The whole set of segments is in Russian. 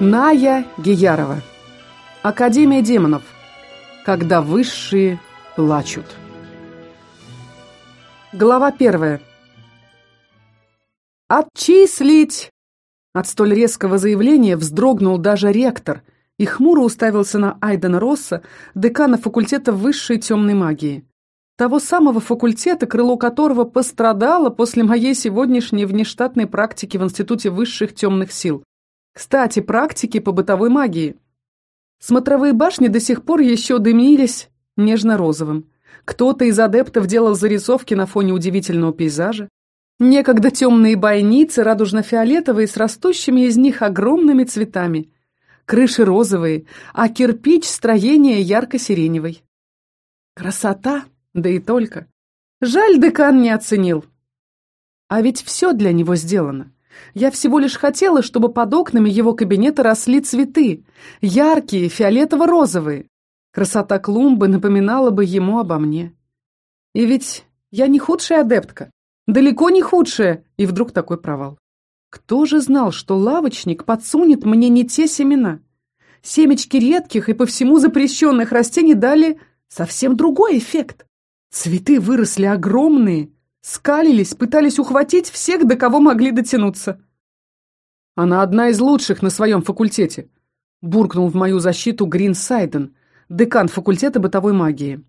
Ная Гиярова. Академия демонов. Когда высшие плачут. Глава первая. «Отчислить!» От столь резкого заявления вздрогнул даже ректор и хмуро уставился на Айдена Росса, декана факультета высшей темной магии. Того самого факультета, крыло которого пострадало после моей сегодняшней внештатной практики в Институте высших темных сил. Кстати, практики по бытовой магии. Смотровые башни до сих пор еще дымились нежно-розовым. Кто-то из адептов делал зарисовки на фоне удивительного пейзажа. Некогда темные бойницы, радужно-фиолетовые, с растущими из них огромными цветами. Крыши розовые, а кирпич строения ярко-сиреневый. Красота, да и только. Жаль, декан не оценил. А ведь все для него сделано. Я всего лишь хотела, чтобы под окнами его кабинета росли цветы, яркие, фиолетово-розовые. Красота клумбы напоминала бы ему обо мне. И ведь я не худшая адептка, далеко не худшая, и вдруг такой провал. Кто же знал, что лавочник подсунет мне не те семена? Семечки редких и по всему запрещенных растений дали совсем другой эффект. Цветы выросли огромные, скалились, пытались ухватить всех, до кого могли дотянуться. Она одна из лучших на своем факультете, буркнул в мою защиту Грин Сайден, декан факультета бытовой магии.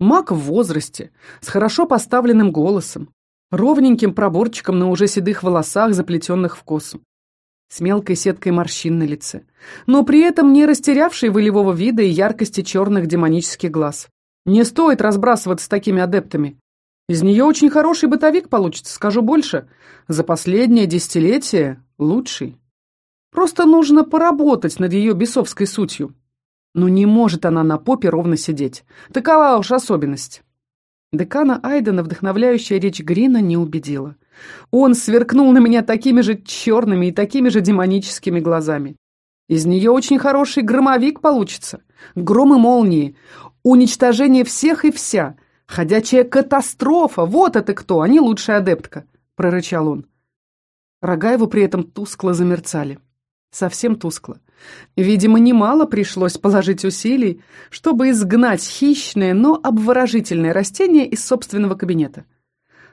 Маг в возрасте, с хорошо поставленным голосом, ровненьким проборчиком на уже седых волосах, заплетенных в косу, с мелкой сеткой морщин на лице, но при этом не растерявший волевого вида и яркости черных демонических глаз. Не стоит разбрасываться с такими адептами. Из нее очень хороший бытовик получится, скажу больше. За последнее десятилетие лучший. Просто нужно поработать над ее бесовской сутью. Но не может она на попе ровно сидеть. Такова уж особенность. Декана Айдена вдохновляющая речь Грина не убедила. Он сверкнул на меня такими же черными и такими же демоническими глазами. Из нее очень хороший громовик получится. Гром и молнии. Уничтожение всех и вся — «Ходячая катастрофа! Вот это кто, не лучшая адептка!» — прорычал он. Рога его при этом тускло замерцали. Совсем тускло. Видимо, немало пришлось положить усилий, чтобы изгнать хищное, но обворожительное растение из собственного кабинета.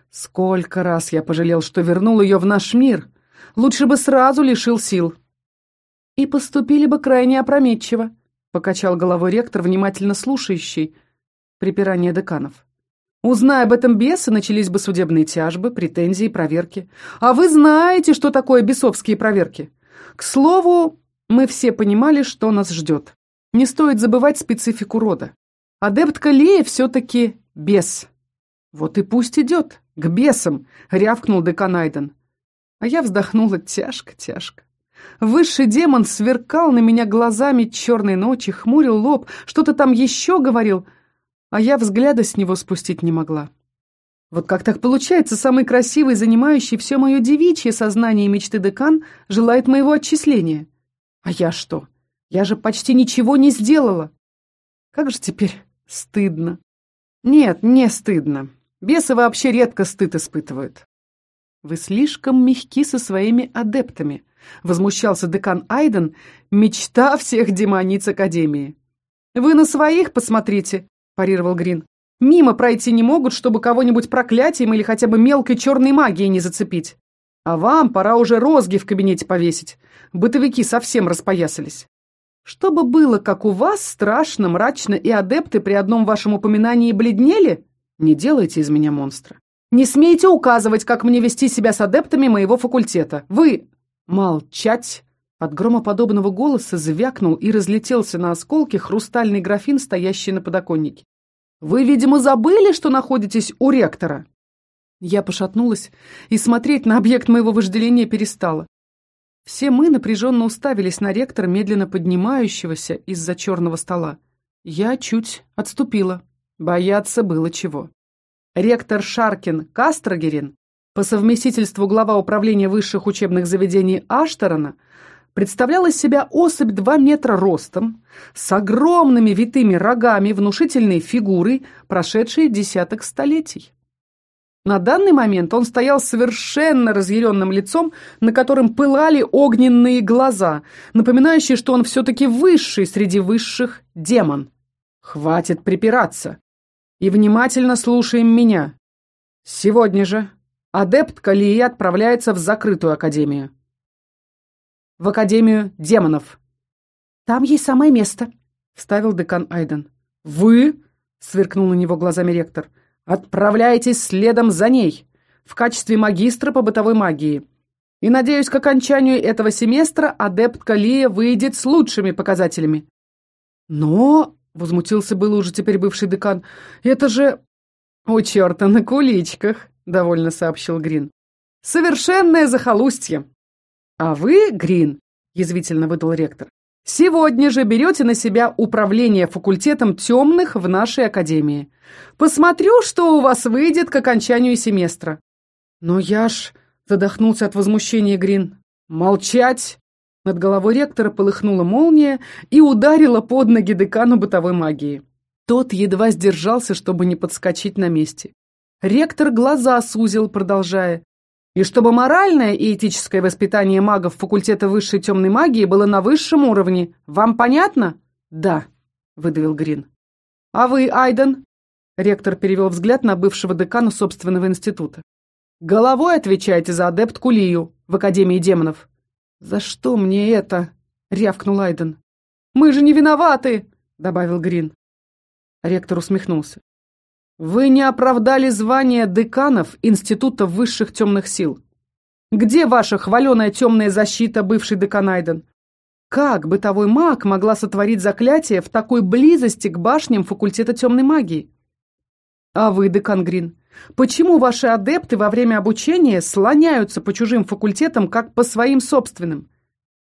Сколько раз я пожалел, что вернул ее в наш мир. Лучше бы сразу лишил сил. И поступили бы крайне опрометчиво, покачал головой ректор, внимательно слушающий припирание деканов. Узнай об этом бесы, начались бы судебные тяжбы, претензии, проверки. А вы знаете, что такое бесовские проверки. К слову, мы все понимали, что нас ждет. Не стоит забывать специфику рода. Адептка Лея все-таки бес. Вот и пусть идет, к бесам, рявкнул декан Айден. А я вздохнула тяжко-тяжко. Высший демон сверкал на меня глазами черной ночи, хмурил лоб, что-то там еще говорил, а я взгляда с него спустить не могла. Вот как так получается, самый красивый, занимающий все мое девичье сознание и мечты декан желает моего отчисления? А я что? Я же почти ничего не сделала. Как же теперь стыдно. Нет, не стыдно. Бесы вообще редко стыд испытывают. Вы слишком мягки со своими адептами, возмущался декан Айден, мечта всех демониц Академии. Вы на своих посмотрите, парировал Грин. «Мимо пройти не могут, чтобы кого-нибудь проклятием или хотя бы мелкой черной магией не зацепить. А вам пора уже розги в кабинете повесить. Бытовики совсем распоясались. Чтобы было, как у вас, страшно, мрачно и адепты при одном вашем упоминании бледнели, не делайте из меня монстра. Не смейте указывать, как мне вести себя с адептами моего факультета. Вы... Молчать!» От громоподобного голоса звякнул и разлетелся на осколки хрустальный графин, стоящий на подоконнике. «Вы, видимо, забыли, что находитесь у ректора?» Я пошатнулась и смотреть на объект моего вожделения перестала. Все мы напряженно уставились на ректора, медленно поднимающегося из-за черного стола. Я чуть отступила. Бояться было чего. Ректор Шаркин Кастрогерин, по совместительству глава управления высших учебных заведений Аштерона, представляла из себя особь 2 метра ростом, с огромными витыми рогами, внушительной фигурой, прошедшей десяток столетий. На данный момент он стоял совершенно разъяренным лицом, на котором пылали огненные глаза, напоминающие, что он все-таки высший среди высших демон. «Хватит припираться!» и внимательно слушаем меня. Сегодня же адепт Калии отправляется в закрытую академию. В Академию демонов. Там ей самое место, вставил декан Айден. Вы, сверкнул на него глазами ректор, отправляетесь следом за ней в качестве магистра по бытовой магии. И, надеюсь, к окончанию этого семестра адепт Калия выйдет с лучшими показателями. Но Возмутился был уже теперь бывший декан. «Это же...» «У черта на куличках», — довольно сообщил Грин. «Совершенное захолустье!» «А вы, Грин», — язвительно выдал ректор, «сегодня же берете на себя управление факультетом темных в нашей академии. Посмотрю, что у вас выйдет к окончанию семестра». «Но я ж...» — задохнулся от возмущения Грин. «Молчать!» Над головой ректора полыхнула молния и ударила под ноги декану бытовой магии. Тот едва сдержался, чтобы не подскочить на месте. Ректор глаза сузил, продолжая. И чтобы моральное и этическое воспитание магов факультета высшей темной магии было на высшем уровне. Вам понятно? Да, выдавил Грин. А вы, Айден? Ректор перевел взгляд на бывшего декана собственного института. Головой отвечаете за адепт Кулию в Академии демонов. «За что мне это?» — рявкнул Айден. «Мы же не виноваты!» — добавил Грин. Ректор усмехнулся. «Вы не оправдали звание деканов Института высших темных сил. Где ваша хваленая темная защита, бывший декан Айден? Как бытовой маг могла сотворить заклятие в такой близости к башням факультета темной магии? А вы, декан Грин, Почему ваши адепты во время обучения слоняются по чужим факультетам, как по своим собственным?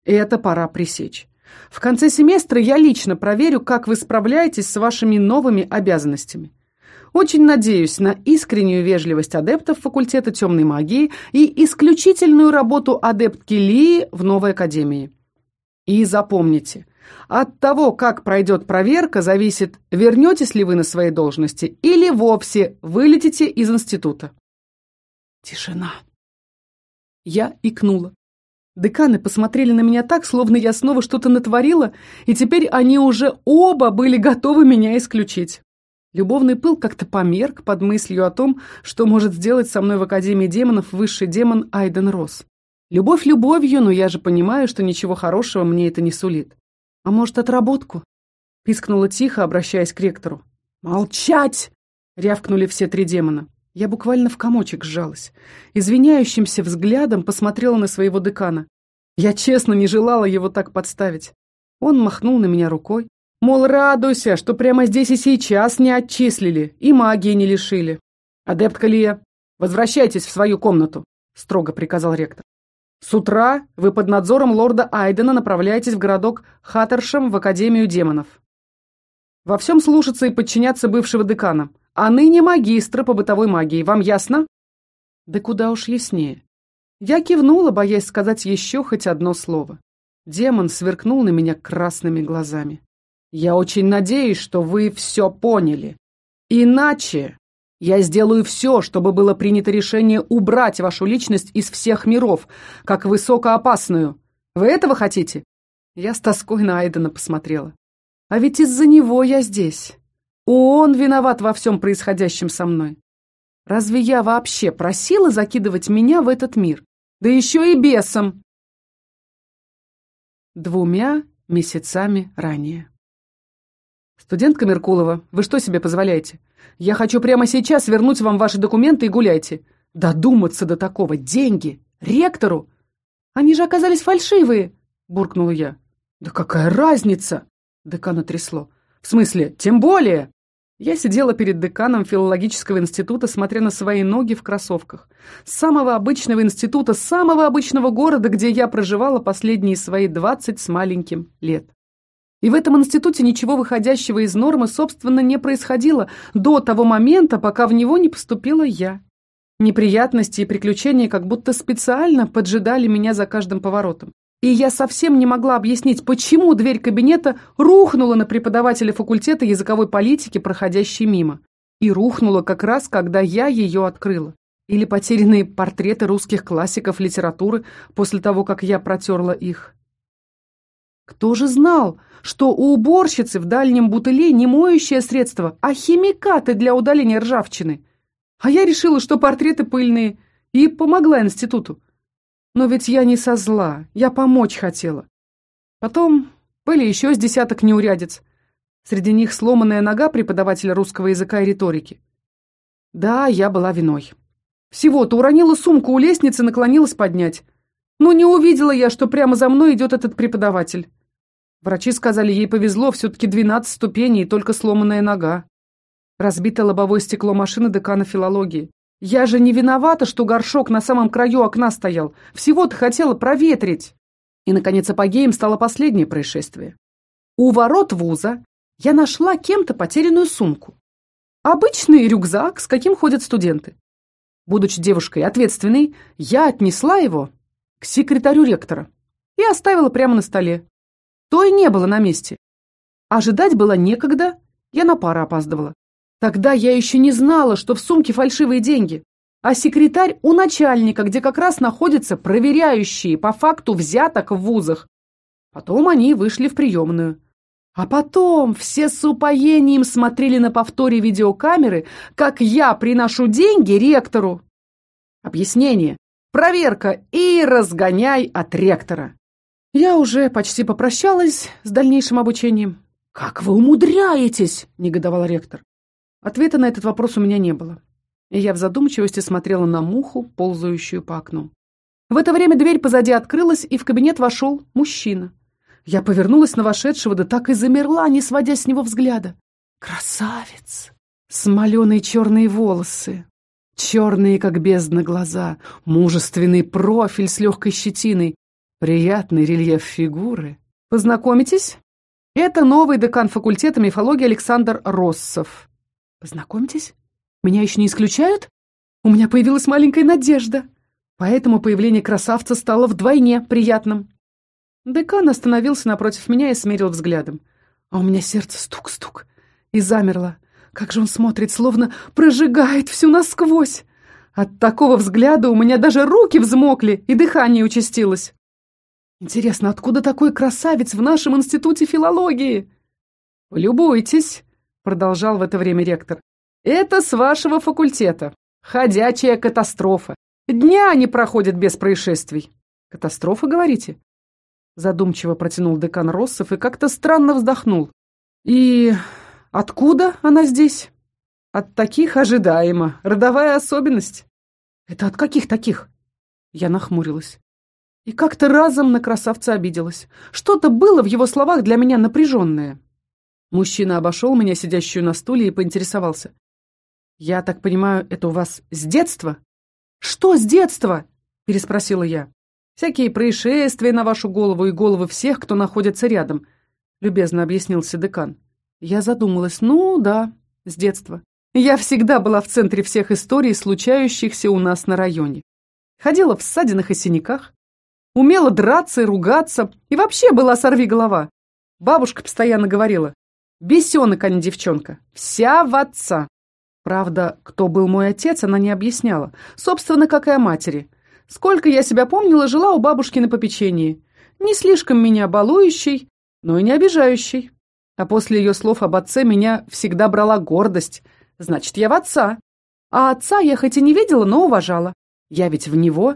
Это пора пресечь. В конце семестра я лично проверю, как вы справляетесь с вашими новыми обязанностями. Очень надеюсь на искреннюю вежливость адептов факультета темной магии и исключительную работу адептки Лии в новой академии. И запомните, от того, как пройдет проверка, зависит, вернетесь ли вы на свои должности или вовсе вылетите из института. Тишина. Я икнула. Деканы посмотрели на меня так, словно я снова что-то натворила, и теперь они уже оба были готовы меня исключить. Любовный пыл как-то померк под мыслью о том, что может сделать со мной в Академии демонов высший демон Айден Росс. Любовь любовью, но я же понимаю, что ничего хорошего мне это не сулит. «А может, отработку?» — пискнула тихо, обращаясь к ректору. «Молчать!» — рявкнули все три демона. Я буквально в комочек сжалась. Извиняющимся взглядом посмотрела на своего декана. Я честно не желала его так подставить. Он махнул на меня рукой. Мол, радуйся, что прямо здесь и сейчас не отчислили и магии не лишили. «Адепт Калия, возвращайтесь в свою комнату», — строго приказал ректор. С утра вы под надзором лорда Айдена направляетесь в городок Хаттершем в Академию демонов. Во всем слушаться и подчиняться бывшего декана, а ныне магистра по бытовой магии. Вам ясно? Да куда уж яснее. Я кивнула, боясь сказать еще хоть одно слово. Демон сверкнул на меня красными глазами. Я очень надеюсь, что вы все поняли. Иначе я сделаю все, чтобы было принято решение убрать вашу личность из всех миров, как высокоопасную. Вы этого хотите?» Я с тоской на Айдена посмотрела. «А ведь из-за него я здесь. Он виноват во всем происходящем со мной. Разве я вообще просила закидывать меня в этот мир? Да еще и бесом!» Двумя месяцами ранее. «Студентка Меркулова, вы что себе позволяете? Я хочу прямо сейчас вернуть вам ваши документы и гуляйте. Додуматься до такого. Деньги. Ректору. Они же оказались фальшивые, буркнула я. Да какая разница? Декана трясло. В смысле, тем более. Я сидела перед деканом филологического института, смотря на свои ноги в кроссовках. Самого обычного института, самого обычного города, где я проживала последние свои двадцать с маленьким лет. И в этом институте ничего выходящего из нормы, собственно, не происходило до того момента, пока в него не поступила я. Неприятности и приключения как будто специально поджидали меня за каждым поворотом. И я совсем не могла объяснить, почему дверь кабинета рухнула на преподавателя факультета языковой политики, проходящей мимо. И рухнула как раз, когда я ее открыла. Или потерянные портреты русских классиков литературы после того, как я протерла их. Кто же знал, что у уборщицы в дальнем бутыле не моющее средство, а химикаты для удаления ржавчины? А я решила, что портреты пыльные, и помогла институту. Но ведь я не со зла, я помочь хотела. Потом были еще с десяток неурядиц. Среди них сломанная нога преподавателя русского языка и риторики. Да, я была виной. Всего-то уронила сумку у лестницы, наклонилась поднять. Но не увидела я, что прямо за мной идет этот преподаватель. Врачи сказали, ей повезло, все-таки 12 ступеней и только сломанная нога. Разбито лобовое стекло машины декана филологии. Я же не виновата, что горшок на самом краю окна стоял. Всего-то хотела проветрить. И, наконец, апогеем стало последнее происшествие. У ворот вуза я нашла кем-то потерянную сумку. Обычный рюкзак, с каким ходят студенты. Будучи девушкой ответственной, я отнесла его к секретарю ректора и оставила прямо на столе. То и не было на месте. Ожидать было некогда, я на пару опаздывала. Тогда я еще не знала, что в сумке фальшивые деньги, а секретарь у начальника, где как раз находятся проверяющие по факту взяток в вузах. Потом они вышли в приемную. А потом все с упоением смотрели на повторе видеокамеры, как я приношу деньги ректору. Объяснение, проверка и разгоняй от ректора. Я уже почти попрощалась с дальнейшим обучением. «Как вы умудряетесь?» – негодовал ректор. Ответа на этот вопрос у меня не было. И я в задумчивости смотрела на муху, ползающую по окну. В это время дверь позади открылась, и в кабинет вошел мужчина. Я повернулась на вошедшего, да так и замерла, не сводя с него взгляда. Красавец! Смоленые черные волосы, черные, как бездна, глаза, мужественный профиль с легкой щетиной, приятный рельеф фигуры. Познакомитесь? Это новый декан факультета мифологии Александр Россов. Познакомьтесь? Меня еще не исключают? У меня появилась маленькая надежда. Поэтому появление красавца стало вдвойне приятным. Декан остановился напротив меня и смерил взглядом. А у меня сердце стук-стук. И замерло. Как же он смотрит, словно прожигает всю насквозь. От такого взгляда у меня даже руки взмокли, и дыхание участилось. Интересно, откуда такой красавец в нашем институте филологии? Любуйтесь продолжал в это время ректор. «Это с вашего факультета. Ходячая катастрофа. Дня не проходят без происшествий». «Катастрофа, говорите?» Задумчиво протянул декан Россов и как-то странно вздохнул. «И откуда она здесь?» «От таких ожидаемо. Родовая особенность». «Это от каких таких?» Я нахмурилась. И как-то разом на красавца обиделась. Что-то было в его словах для меня напряженное. Мужчина обошел меня, сидящую на стуле, и поинтересовался. «Я так понимаю, это у вас с детства?» «Что с детства?» – переспросила я. «Всякие происшествия на вашу голову и головы всех, кто находится рядом», – любезно объяснился декан. Я задумалась. «Ну, да, с детства. Я всегда была в центре всех историй, случающихся у нас на районе. Ходила в ссадинах и синяках, умела драться и ругаться, и вообще была сорви-голова. Бабушка постоянно говорила, Бесенок, а не девчонка. Вся в отца. Правда, кто был мой отец, она не объясняла. Собственно, как и о матери. Сколько я себя помнила, жила у бабушки на попечении. Не слишком меня балующей, но и не обижающей. А после ее слов об отце меня всегда брала гордость. Значит, я в отца. А отца я хоть и не видела, но уважала. Я ведь в него.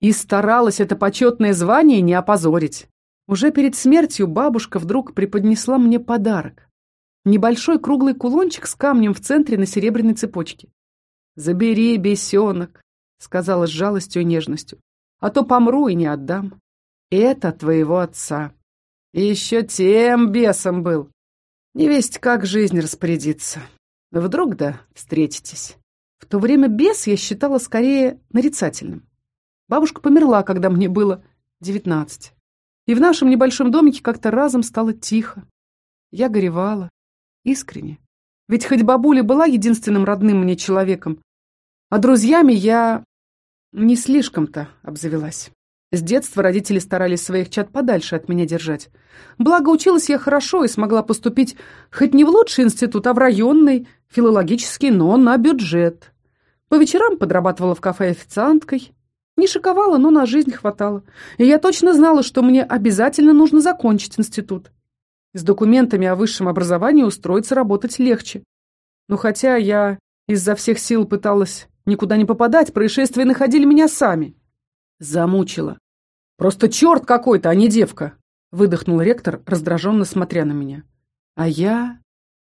И старалась это почетное звание не опозорить. Уже перед смертью бабушка вдруг преподнесла мне подарок. Небольшой круглый кулончик с камнем в центре на серебряной цепочке. «Забери, бесенок», — сказала с жалостью и нежностью, «а то помру и не отдам. Это твоего отца. И еще тем бесом был. Не весть, как жизнь распорядится. Вдруг да встретитесь». В то время бес я считала скорее нарицательным. Бабушка померла, когда мне было девятнадцать. И в нашем небольшом домике как-то разом стало тихо. Я горевала, Искренне. Ведь хоть бабуля была единственным родным мне человеком, а друзьями я не слишком-то обзавелась. С детства родители старались своих чад подальше от меня держать. Благо, училась я хорошо и смогла поступить хоть не в лучший институт, а в районный, филологический, но на бюджет. По вечерам подрабатывала в кафе официанткой. Не шиковала, но на жизнь хватало. И я точно знала, что мне обязательно нужно закончить институт. С документами о высшем образовании устроиться работать легче. Но хотя я изо всех сил пыталась никуда не попадать, происшествия находили меня сами. Замучила. Просто черт какой-то, а не девка, выдохнул ректор, раздраженно смотря на меня. А я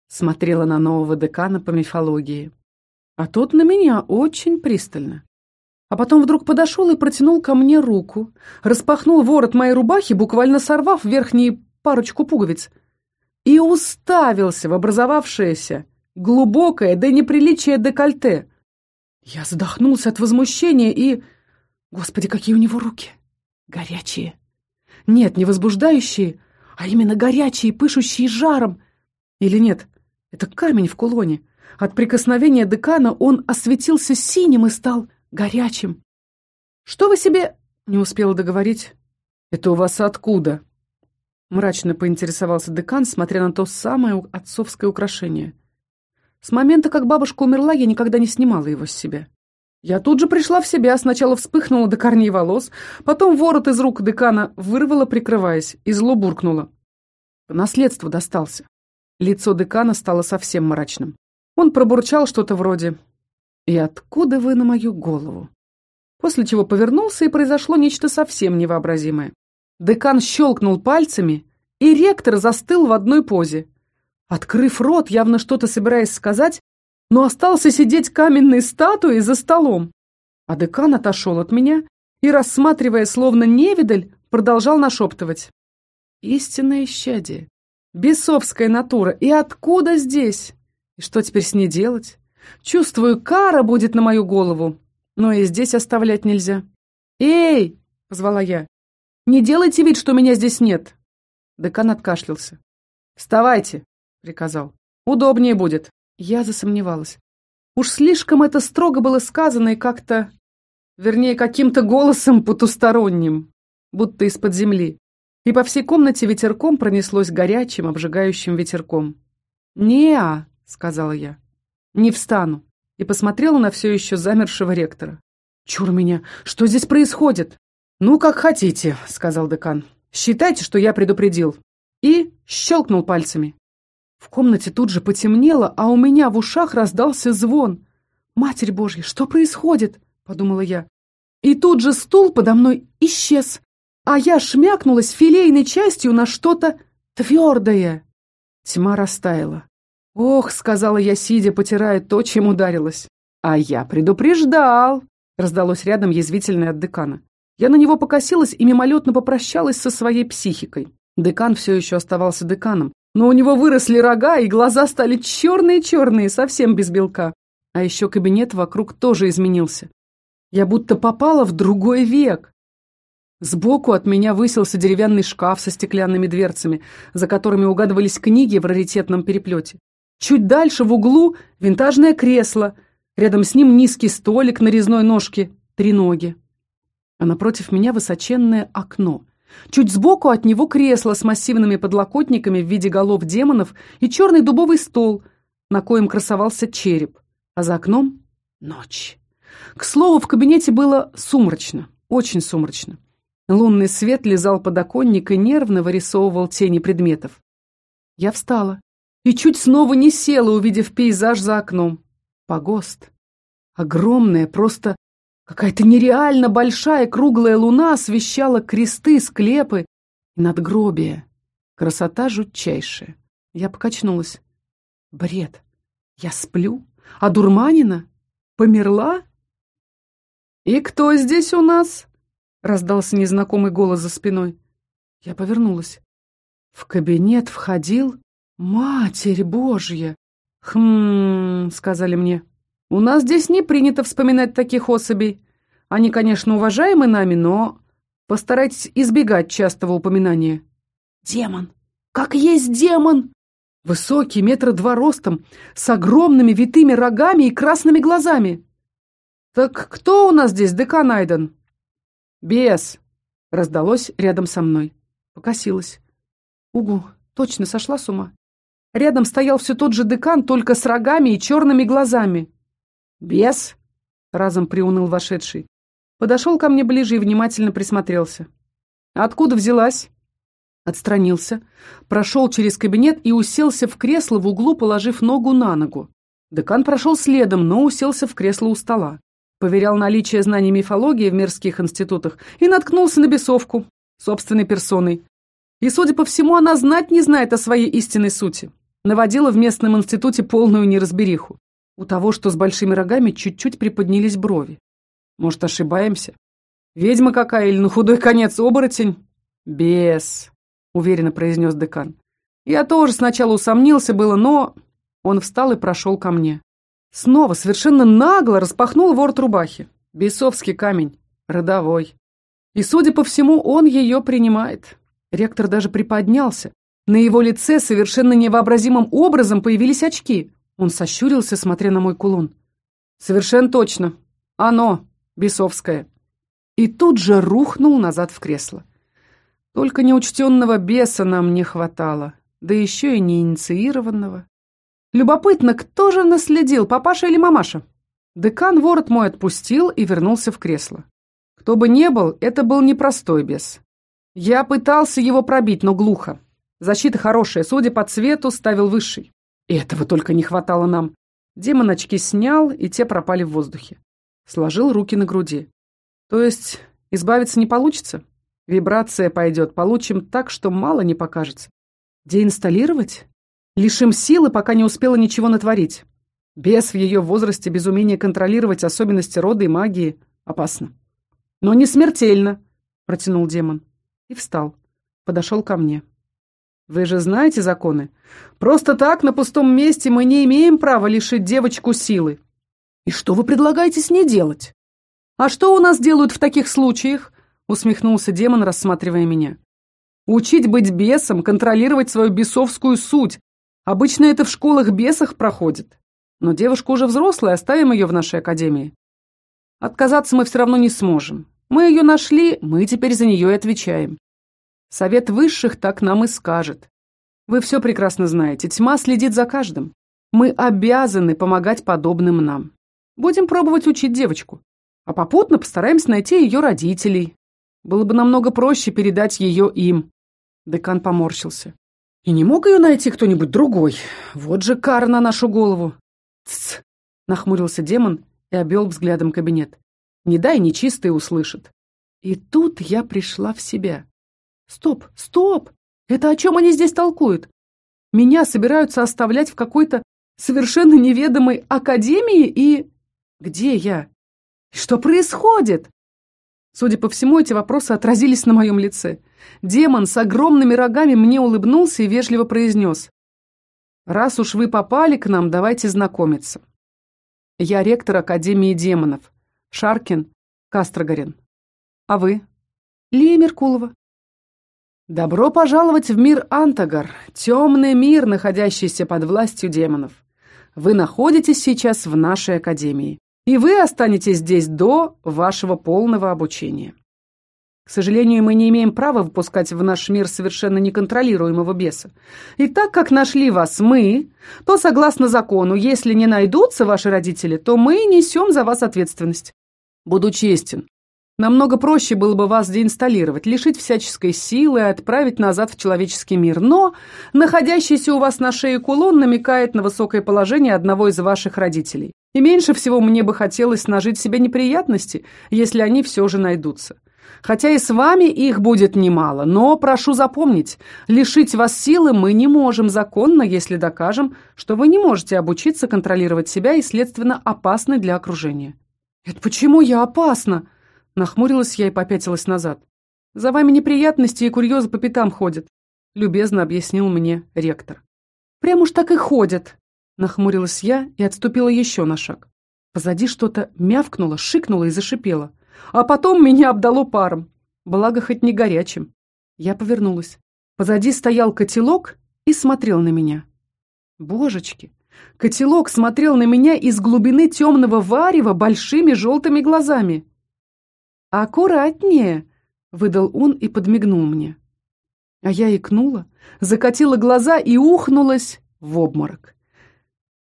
смотрела на нового декана по мифологии. А тот на меня очень пристально. А потом вдруг подошел и протянул ко мне руку, распахнул ворот моей рубахи, буквально сорвав верхние парочку пуговиц, и уставился в образовавшееся глубокое до неприличия декольте. Я задохнулся от возмущения и... Господи, какие у него руки! Горячие. Нет, не возбуждающие, а именно горячие, пышущие жаром. Или нет, это камень в кулоне. От прикосновения декана он осветился синим и стал горячим. «Что вы себе...» — не успела договорить. «Это у вас откуда?» Мрачно поинтересовался декан, смотря на то самое отцовское украшение. С момента, как бабушка умерла, я никогда не снимала его с себя. Я тут же пришла в себя, сначала вспыхнула до корней волос, потом ворот из рук декана вырвала, прикрываясь, и зло буркнула. По наследству достался. Лицо декана стало совсем мрачным. Он пробурчал что-то вроде «И откуда вы на мою голову?» После чего повернулся, и произошло нечто совсем невообразимое. Декан щелкнул пальцами, и ректор застыл в одной позе. Открыв рот, явно что-то собираясь сказать, но остался сидеть каменной статуей за столом. А декан отошел от меня и, рассматривая словно невидаль, продолжал нашептывать. Истинное исчадие. Бесовская натура. И откуда здесь? И что теперь с ней делать? Чувствую, кара будет на мою голову. Но и здесь оставлять нельзя. «Эй!» — позвала я. «Не делайте вид, что меня здесь нет!» Декан откашлялся. «Вставайте!» — приказал. «Удобнее будет!» Я засомневалась. Уж слишком это строго было сказано и как-то... Вернее, каким-то голосом потусторонним, будто из-под земли. И по всей комнате ветерком пронеслось горячим, обжигающим ветерком. «Не-а», сказала я. «Не встану». И посмотрела на все еще замершего ректора. «Чур меня! Что здесь происходит?» «Ну, как хотите», — сказал декан. «Считайте, что я предупредил». И щелкнул пальцами. В комнате тут же потемнело, а у меня в ушах раздался звон. «Матерь Божья, что происходит?» — подумала я. И тут же стул подо мной исчез, а я шмякнулась филейной частью на что-то твердое. Тьма растаяла. «Ох», — сказала я, сидя, потирая то, чем ударилась. «А я предупреждал», — раздалось рядом язвительное от декана. Я на него покосилась и мимолетно попрощалась со своей психикой. Декан все еще оставался деканом, но у него выросли рога, и глаза стали черные-черные, совсем без белка. А еще кабинет вокруг тоже изменился. Я будто попала в другой век. Сбоку от меня высился деревянный шкаф со стеклянными дверцами, за которыми угадывались книги в раритетном переплете. Чуть дальше в углу винтажное кресло, рядом с ним низкий столик на резной ножке, три ноги. А напротив меня высоченное окно. Чуть сбоку от него кресло с массивными подлокотниками в виде голов демонов и черный дубовый стол, на коем красовался череп, а за окном — ночь. К слову, в кабинете было сумрачно, очень сумрачно. Лунный свет лизал подоконник и нервно вырисовывал тени предметов. Я встала и чуть снова не села, увидев пейзаж за окном. Погост. Огромная, просто Какая-то нереально большая круглая луна освещала кресты, склепы и надгробия. Красота жутчайшая. Я покачнулась. Бред. Я сплю? А дурманина? Померла? «И кто здесь у нас?» — раздался незнакомый голос за спиной. Я повернулась. В кабинет входил Матерь Божья. «Хм...» — сказали мне. У нас здесь не принято вспоминать таких особей. Они, конечно, уважаемы нами, но постарайтесь избегать частого упоминания. Демон! Как есть демон! Высокий, метра два ростом, с огромными витыми рогами и красными глазами. «Так кто у нас здесь, декан Айден?» «Бес!» — раздалось рядом со мной. Покосилась. Угу, точно сошла с ума. Рядом стоял все тот же декан, только с рогами и черными глазами. «Бес?» разом приуныл вошедший. Подошел ко мне ближе и внимательно присмотрелся. «Откуда взялась?» Отстранился, прошел через кабинет и уселся в кресло в углу, положив ногу на ногу. Декан прошел следом, но уселся в кресло у стола. Поверял наличие знаний мифологии в мирских институтах и наткнулся на бесовку, собственной персоной. И, судя по всему, она знать не знает о своей истинной сути. Наводила в местном институте полную неразбериху. У того, что с большими рогами, чуть-чуть приподнялись брови. Может, ошибаемся? Ведьма какая или на худой конец оборотень? Бес, уверенно произнес декан. Я тоже сначала усомнился было, но... Он встал и прошел ко мне. Снова совершенно нагло распахнул ворот рубахи. Бесовский камень. Родовой. И, судя по всему, он ее принимает. Ректор даже приподнялся. На его лице совершенно невообразимым образом появились очки. Он сощурился, смотря на мой кулон. «Совершенно точно. Оно, бесовское». И тут же рухнул назад в кресло. Только неучтенного беса нам не хватало, да еще и неинициированного. Любопытно, кто же наследил, папаша или мамаша? Декан ворот мой отпустил и вернулся в кресло. Кто бы ни был, это был непростой бес. Я пытался его пробить, но глухо. Защита хорошая, судя по цвету, ставил высший. И этого только не хватало нам. Демон очки снял, и те пропали в воздухе. Сложил руки на груди. То есть избавиться не получится? Вибрация пойдет, получим так, что мало не покажется. Деинсталлировать? Лишим силы, пока не успела ничего натворить. Бес в ее возрасте без умения контролировать особенности рода и магии опасно. Но не смертельно, протянул демон. И встал. Подошел ко мне. Вы же знаете законы. Просто так, на пустом месте, мы не имеем права лишить девочку силы. И что вы предлагаете с ней делать? А что у нас делают в таких случаях? Усмехнулся демон, рассматривая меня. Учить быть бесом, контролировать свою бесовскую суть. Обычно это в школах-бесах проходит. Но девушка уже взрослая, оставим ее в нашей академии. Отказаться мы все равно не сможем. Мы ее нашли, мы теперь за нее и отвечаем. Совет высших так нам и скажет. Вы все прекрасно знаете, тьма следит за каждым. Мы обязаны помогать подобным нам. Будем пробовать учить девочку. А попутно постараемся найти ее родителей. Было бы намного проще передать ее им. Декан поморщился. И не мог ее найти кто-нибудь другой. Вот же кара на нашу голову. Тсс! Нахмурился демон и обвел взглядом кабинет. Не дай нечистый услышит. И тут я пришла в себя. Стоп, стоп! Это о чем они здесь толкуют? Меня собираются оставлять в какой-то совершенно неведомой академии и... Где я? Что происходит? Судя по всему, эти вопросы отразились на моем лице. Демон с огромными рогами мне улыбнулся и вежливо произнес. «Раз уж вы попали к нам, давайте знакомиться. Я ректор Академии демонов. Шаркин Кастрогарин. А вы?» «Лия Меркулова». Добро пожаловать в мир Антагар, темный мир, находящийся под властью демонов. Вы находитесь сейчас в нашей академии, и вы останетесь здесь до вашего полного обучения. К сожалению, мы не имеем права выпускать в наш мир совершенно неконтролируемого беса. И так как нашли вас мы, то, согласно закону, если не найдутся ваши родители, то мы несем за вас ответственность. Буду честен, Намного проще было бы вас деинсталлировать, лишить всяческой силы и отправить назад в человеческий мир. Но находящийся у вас на шее кулон намекает на высокое положение одного из ваших родителей. И меньше всего мне бы хотелось нажить себе неприятности, если они все же найдутся. Хотя и с вами их будет немало, но прошу запомнить, лишить вас силы мы не можем законно, если докажем, что вы не можете обучиться контролировать себя и, следственно, опасны для окружения. «Это почему я опасна?» Нахмурилась я и попятилась назад. «За вами неприятности и курьезы по пятам ходят», — любезно объяснил мне ректор. «Прям уж так и ходят», — нахмурилась я и отступила еще на шаг. Позади что-то мявкнуло, шикнуло и зашипело. А потом меня обдало паром. Благо, хоть не горячим. Я повернулась. Позади стоял котелок и смотрел на меня. Божечки! Котелок смотрел на меня из глубины темного варева большими желтыми глазами. «Аккуратнее!» — выдал он и подмигнул мне. А я икнула, закатила глаза и ухнулась в обморок.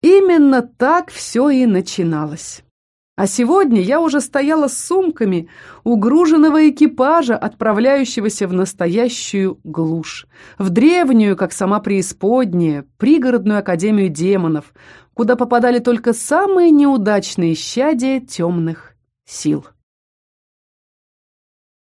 Именно так все и начиналось. А сегодня я уже стояла с сумками угруженного экипажа, отправляющегося в настоящую глушь, в древнюю, как сама преисподняя, пригородную академию демонов, куда попадали только самые неудачные щадия темных сил.